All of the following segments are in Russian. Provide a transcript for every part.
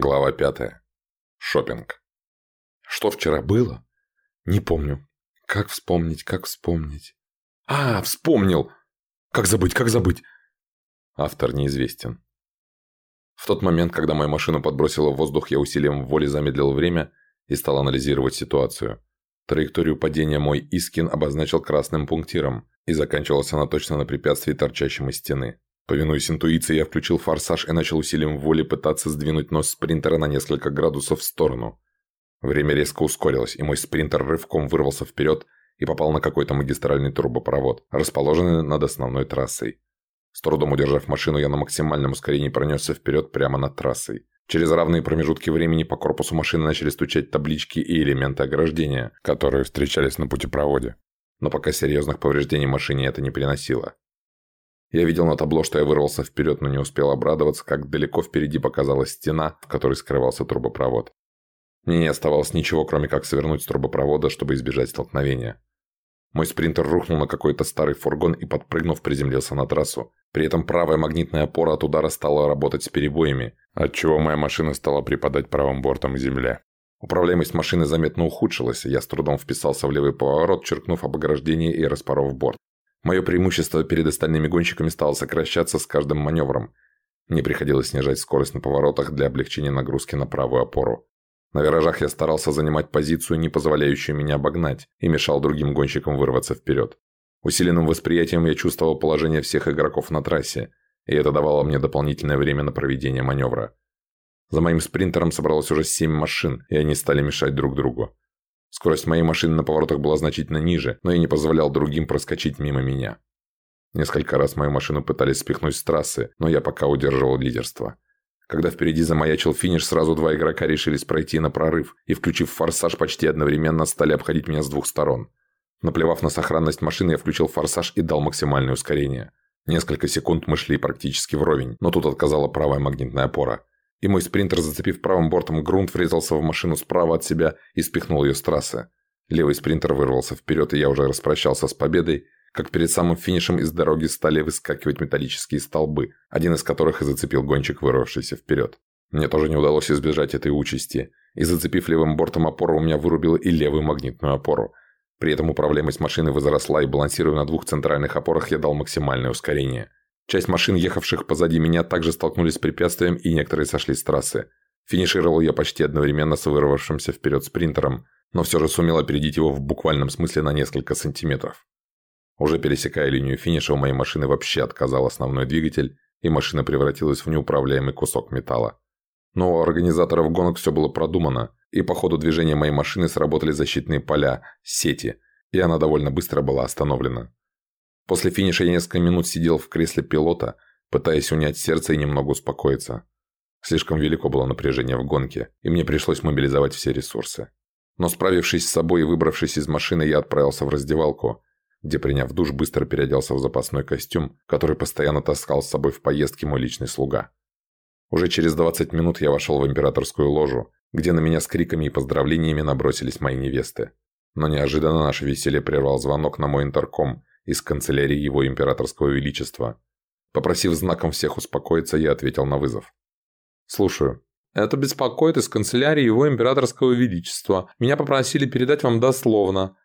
Глава пятая. Шопинг. Что вчера было? Не помню. Как вспомнить, как вспомнить? А, вспомнил! Как забыть, как забыть? Автор неизвестен. В тот момент, когда мою машину подбросило в воздух, я усилием воли замедлил время и стал анализировать ситуацию. Траекторию падения мой Искин обозначил красным пунктиром, и заканчивалась она точно на препятствии, торчащем из стены. Повинуясь интуиции, я включил форсаж и начал усилием воли пытаться сдвинуть нос спринтера на несколько градусов в сторону. Время резко ускорилось, и мой спринтер рывком вырвался вперед и попал на какой-то магистральный трубопровод, расположенный над основной трассой. С трудом удержав машину, я на максимальном ускорении пронесся вперед прямо над трассой. Через равные промежутки времени по корпусу машины начали стучать таблички и элементы ограждения, которые встречались на путепроводе. Но пока серьезных повреждений машине это не приносило. Я видел на табло, что я вырвался вперед, но не успел обрадоваться, как далеко впереди показалась стена, в которой скрывался трубопровод. Мне не оставалось ничего, кроме как свернуть с трубопровода, чтобы избежать столкновения. Мой спринтер рухнул на какой-то старый фургон и, подпрыгнув, приземлился на трассу. При этом правая магнитная опора от удара стала работать с перебоями, отчего моя машина стала припадать правым бортом к земле. Управляемость машины заметно ухудшилась, я с трудом вписался в левый поворот, черкнув об ограждение и распоров борт. Мое преимущество перед остальными гонщиками стало сокращаться с каждым маневром. Мне приходилось снижать скорость на поворотах для облегчения нагрузки на правую опору. На виражах я старался занимать позицию, не позволяющую меня обогнать, и мешал другим гонщикам вырваться вперед. Усиленным восприятием я чувствовал положение всех игроков на трассе, и это давало мне дополнительное время на проведение маневра. За моим спринтером собралось уже семь машин, и они стали мешать друг другу. Скорость моей машины на поворотах была значительно ниже, но я не позволял другим проскочить мимо меня. Несколько раз мою машину пытались спихнуть с трассы, но я пока удерживал лидерство. Когда впереди замаячил финиш, сразу два игрока решились пройти на прорыв и, включив форсаж, почти одновременно стали обходить меня с двух сторон. Наплевав на сохранность машины, я включил форсаж и дал максимальное ускорение. Несколько секунд мы шли практически вровень, но тут отказала правая магнитная опора и мой спринтер, зацепив правым бортом грунт, врезался в машину справа от себя и спихнул ее с трассы. Левый спринтер вырвался вперед, и я уже распрощался с победой, как перед самым финишем из дороги стали выскакивать металлические столбы, один из которых и зацепил гонщик, вырвавшийся вперед. Мне тоже не удалось избежать этой участи, и зацепив левым бортом опору, у меня вырубило и левую магнитную опору. При этом управляемость машины возросла, и балансируя на двух центральных опорах, я дал максимальное ускорение – Часть машин, ехавших позади меня, также столкнулись с препятствием, и некоторые сошли с трассы. Финишировал я почти одновременно с вырвавшимся вперед спринтером, но все же сумел опередить его в буквальном смысле на несколько сантиметров. Уже пересекая линию финиша, у моей машины вообще отказал основной двигатель, и машина превратилась в неуправляемый кусок металла. Но у организаторов гонок все было продумано, и по ходу движения моей машины сработали защитные поля, сети, и она довольно быстро была остановлена. После финиша я несколько минут сидел в кресле пилота, пытаясь унять сердце и немного успокоиться. Слишком велико было напряжение в гонке, и мне пришлось мобилизовать все ресурсы. Но справившись с собой и выбравшись из машины, я отправился в раздевалку, где, приняв душ, быстро переоделся в запасной костюм, который постоянно таскал с собой в поездке мой личный слуга. Уже через 20 минут я вошел в императорскую ложу, где на меня с криками и поздравлениями набросились мои невесты. Но неожиданно наше веселье прервал звонок на мой интерком, из канцелярии его императорского величества. Попросив знаком всех успокоиться, я ответил на вызов. «Слушаю. Это беспокоит из канцелярии его императорского величества. Меня попросили передать вам дословно.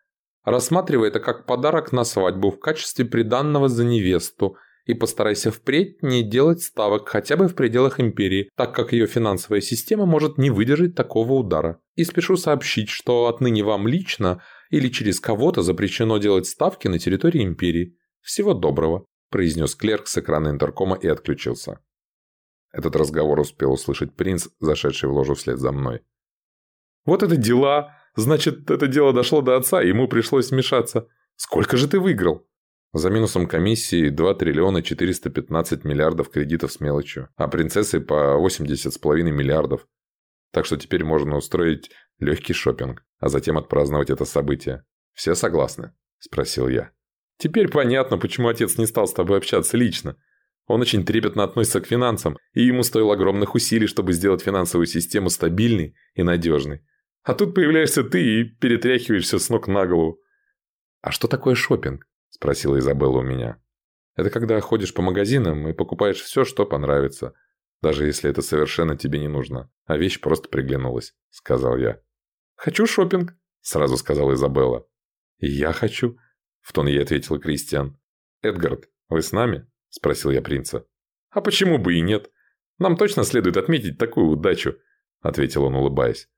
Рассматривай это как подарок на свадьбу в качестве приданного за невесту – и постарайся впредь не делать ставок хотя бы в пределах империи, так как ее финансовая система может не выдержать такого удара. И спешу сообщить, что отныне вам лично или через кого-то запрещено делать ставки на территории империи. Всего доброго», – произнес клерк с экрана интеркома и отключился. Этот разговор успел услышать принц, зашедший в ложу вслед за мной. «Вот это дела! Значит, это дело дошло до отца, и ему пришлось вмешаться. Сколько же ты выиграл?» За минусом комиссии 2 триллиона 415 миллиардов кредитов с мелочью, а принцессы по 80,5 миллиардов. Так что теперь можно устроить легкий шопинг, а затем отпраздновать это событие. Все согласны? Спросил я. Теперь понятно, почему отец не стал с тобой общаться лично. Он очень трепетно относится к финансам, и ему стоило огромных усилий, чтобы сделать финансовую систему стабильной и надежной. А тут появляешься ты и перетряхиваешься с ног на голову. А что такое шопинг? – спросила Изабелла у меня. «Это когда ходишь по магазинам и покупаешь все, что понравится, даже если это совершенно тебе не нужно. а вещь просто приглянулась», — сказал я. «Хочу шопинг, сразу сказала Изабелла. «И я хочу», — в тон ей ответил Кристиан. «Эдгард, вы с нами?» — спросил я принца. «А почему бы и нет? Нам точно следует отметить такую удачу», — ответил он, улыбаясь.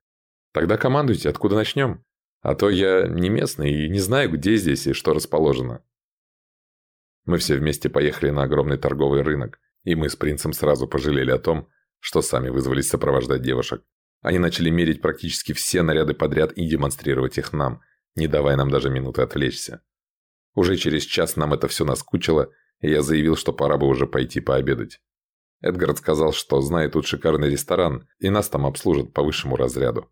«Тогда командуйте, откуда начнем? А то я не местный и не знаю, где здесь и что расположено». Мы все вместе поехали на огромный торговый рынок, и мы с принцем сразу пожалели о том, что сами вызвались сопровождать девушек. Они начали мерить практически все наряды подряд и демонстрировать их нам, не давая нам даже минуты отвлечься. Уже через час нам это все наскучило, и я заявил, что пора бы уже пойти пообедать. Эдгард сказал, что знает тут шикарный ресторан, и нас там обслужат по высшему разряду.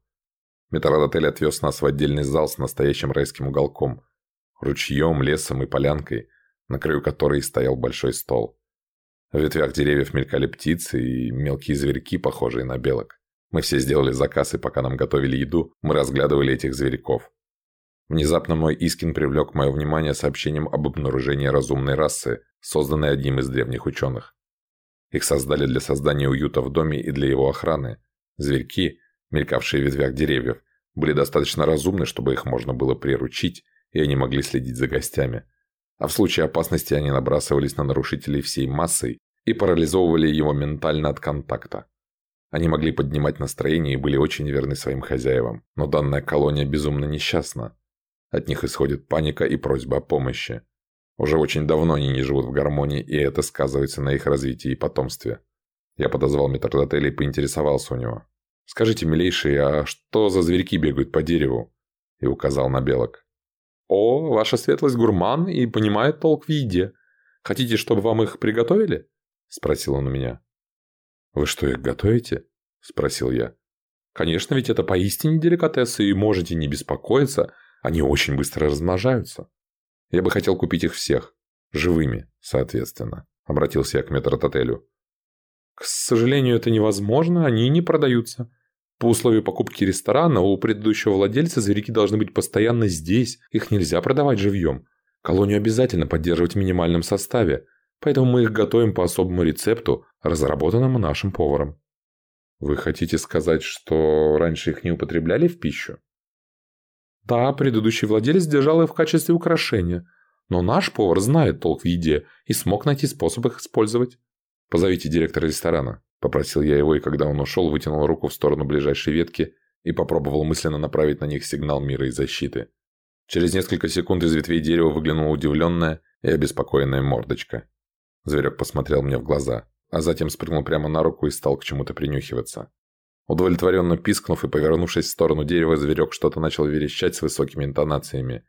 Метродотель отвез нас в отдельный зал с настоящим райским уголком, ручьем, лесом и полянкой, на краю которой стоял большой стол. В ветвях деревьев мелькали птицы и мелкие зверьки, похожие на белок. Мы все сделали заказ, и пока нам готовили еду, мы разглядывали этих зверьков. Внезапно мой Искин привлек мое внимание сообщением об обнаружении разумной расы, созданной одним из древних ученых. Их создали для создания уюта в доме и для его охраны. Зверьки, мелькавшие в ветвях деревьев, были достаточно разумны, чтобы их можно было приручить, и они могли следить за гостями. А в случае опасности они набрасывались на нарушителей всей массой и парализовывали его ментально от контакта. Они могли поднимать настроение и были очень верны своим хозяевам, но данная колония безумно несчастна. От них исходит паника и просьба о помощи. Уже очень давно они не живут в гармонии, и это сказывается на их развитии и потомстве. Я подозвал метрдотеля и поинтересовался у него. «Скажите, милейший, а что за зверьки бегают по дереву?» И указал на белок. «О, ваша светлость гурман и понимает толк в еде. Хотите, чтобы вам их приготовили?» Спросил он у меня. «Вы что, их готовите?» Спросил я. «Конечно, ведь это поистине деликатесы, и можете не беспокоиться, они очень быстро размножаются. Я бы хотел купить их всех. Живыми, соответственно», обратился я к метрототелю. «К сожалению, это невозможно, они не продаются. По условию покупки ресторана у предыдущего владельца зверьки должны быть постоянно здесь, их нельзя продавать живьем. Колонию обязательно поддерживать в минимальном составе, поэтому мы их готовим по особому рецепту, разработанному нашим поваром. Вы хотите сказать, что раньше их не употребляли в пищу? Да, предыдущий владелец держал их в качестве украшения, но наш повар знает толк в еде и смог найти способ их использовать. Позовите директора ресторана. Попросил я его, и когда он ушел, вытянул руку в сторону ближайшей ветки и попробовал мысленно направить на них сигнал мира и защиты. Через несколько секунд из ветвей дерева выглянула удивленная и обеспокоенная мордочка. Зверек посмотрел мне в глаза, а затем спрыгнул прямо на руку и стал к чему-то принюхиваться. Удовлетворенно пискнув и повернувшись в сторону дерева, зверек что-то начал верещать с высокими интонациями,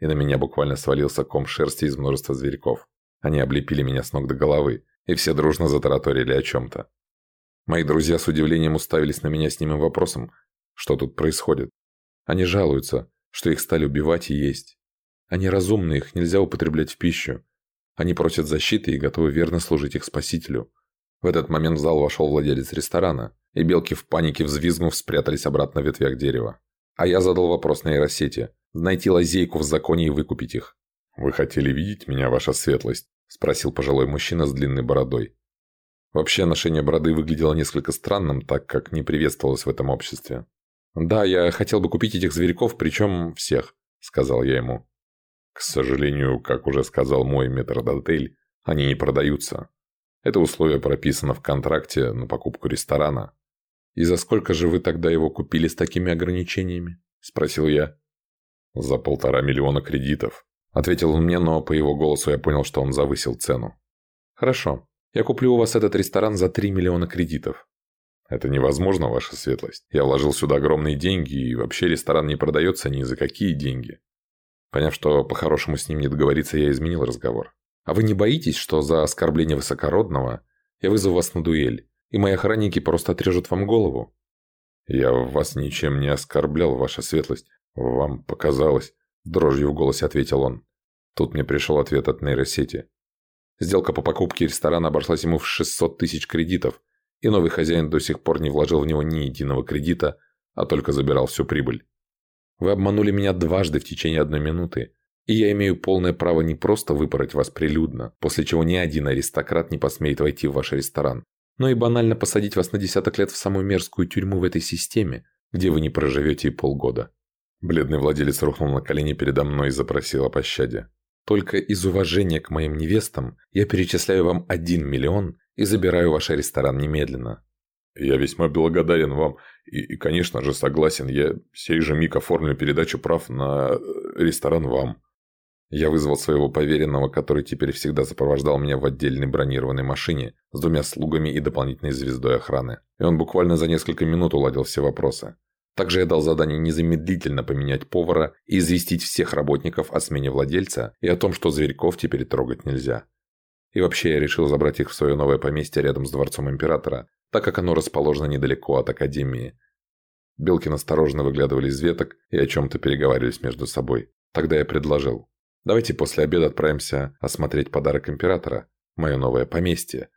и на меня буквально свалился ком шерсти из множества зверьков. Они облепили меня с ног до головы, и все дружно затараторили о чем-то. Мои друзья с удивлением уставились на меня с немым вопросом, что тут происходит. Они жалуются, что их стали убивать и есть. Они разумны, их нельзя употреблять в пищу. Они просят защиты и готовы верно служить их спасителю. В этот момент в зал вошел владелец ресторана, и белки в панике взвизгнув спрятались обратно в ветвях дерева. А я задал вопрос на нейросети. Найти лазейку в законе и выкупить их. «Вы хотели видеть меня, ваша светлость?» – спросил пожилой мужчина с длинной бородой. Вообще ношение бороды выглядело несколько странным, так как не приветствовалось в этом обществе. «Да, я хотел бы купить этих зверьков, причем всех», — сказал я ему. «К сожалению, как уже сказал мой метрдотель, они не продаются. Это условие прописано в контракте на покупку ресторана». «И за сколько же вы тогда его купили с такими ограничениями?» – спросил я. «За полтора миллиона кредитов», – ответил он мне, но по его голосу я понял, что он завысил цену. «Хорошо. Я куплю у вас этот ресторан за 3 миллиона кредитов». «Это невозможно, ваша светлость. Я вложил сюда огромные деньги, и вообще ресторан не продается ни за какие деньги». Поняв, что по-хорошему с ним не договориться, я изменил разговор. «А вы не боитесь, что за оскорбление высокородного я вызову вас на дуэль, и мои охранники просто отрежут вам голову?» «Я вас ничем не оскорблял, ваша светлость. Вам показалось...» Дрожью в голосе ответил он. Тут мне пришел ответ от нейросети. Сделка по покупке ресторана обошлась ему в 600 тысяч кредитов, и новый хозяин до сих пор не вложил в него ни единого кредита, а только забирал всю прибыль. Вы обманули меня дважды в течение одной минуты, и я имею полное право не просто выпороть вас прилюдно, после чего ни один аристократ не посмеет войти в ваш ресторан, но и банально посадить вас на десяток лет в самую мерзкую тюрьму в этой системе, где вы не проживете и полгода. Бледный владелец рухнул на колени передо мной и запросил о пощаде. Только из уважения к моим невестам я перечисляю вам один миллион и забираю ваш ресторан немедленно. Я весьма благодарен вам и, и, конечно же, согласен. Я сей же миг оформлю передачу прав на э, ресторан вам. Я вызвал своего поверенного, который теперь всегда сопровождал меня в отдельной бронированной машине с двумя слугами и дополнительной звездой охраны. И он буквально за несколько минут уладил все вопросы. Также я дал задание незамедлительно поменять повара и известить всех работников о смене владельца и о том, что зверьков теперь трогать нельзя. И вообще я решил забрать их в свое новое поместье рядом с дворцом императора, так как оно расположено недалеко от Академии. Белки осторожно выглядывали из веток и о чем-то переговаривались между собой. Тогда я предложил. Давайте после обеда отправимся осмотреть подарок императора, мое новое поместье.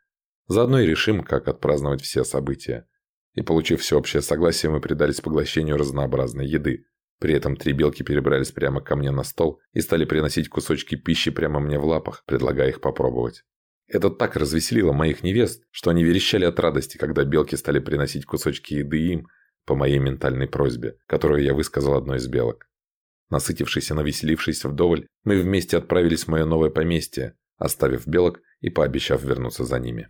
Заодно и решим, как отпраздновать все события. И получив всеобщее согласие, мы предались поглощению разнообразной еды. При этом три белки перебрались прямо ко мне на стол и стали приносить кусочки пищи прямо мне в лапах, предлагая их попробовать. Это так развеселило моих невест, что они верещали от радости, когда белки стали приносить кусочки еды им, по моей ментальной просьбе, которую я высказал одной из белок. Насытившись и навеселившись вдоволь, мы вместе отправились в мое новое поместье, оставив белок и пообещав вернуться за ними.